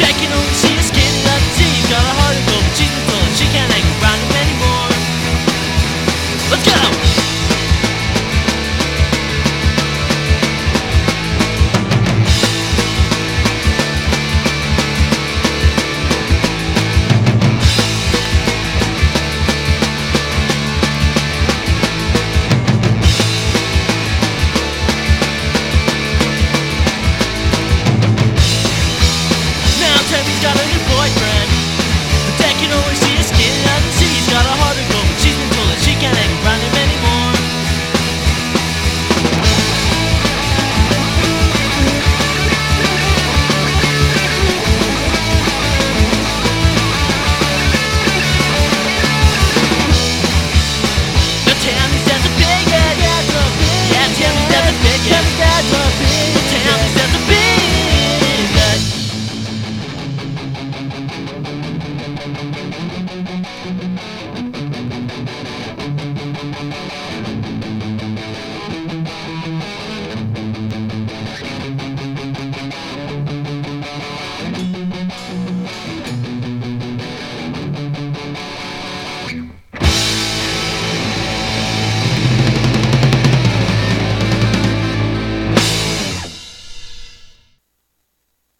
taking on the